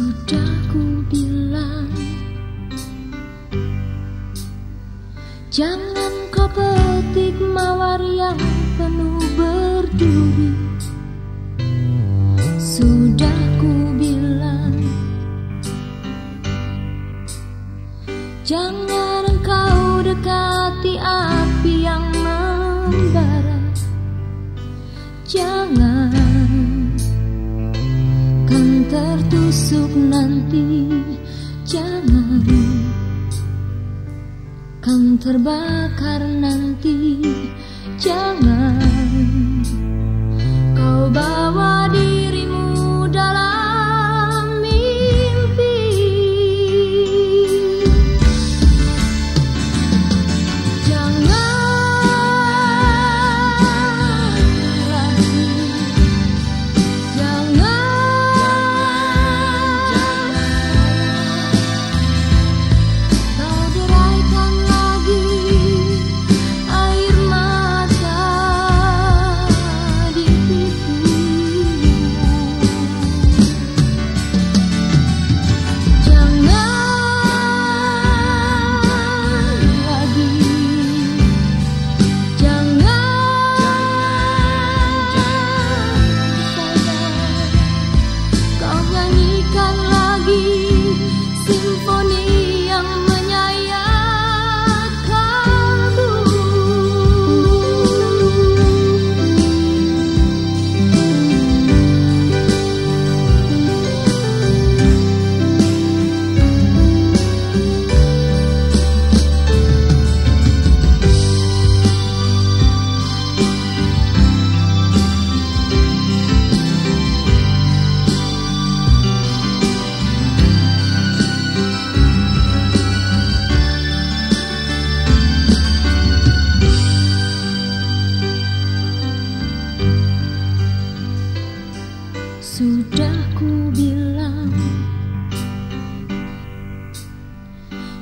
Sudah ku bilang Jangan kau petik mawar yang penuh berduri. Sudah ku bilang Jangan kau dekati api yang membara. Jangan tertusuk nanti Jangan. Kan terbakar nanti Jangan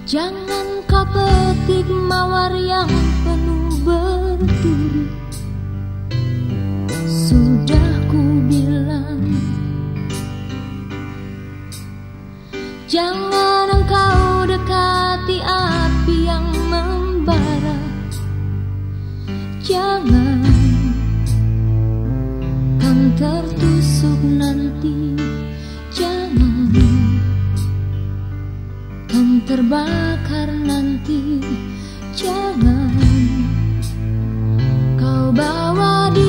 Jangan kau petik mawar yang penuh berduri Sudah ku bilang Jangan engkau dekati api yang membara. Jangan Kan tertusuk nanti. terbakar nanti. Jangan kau bawa di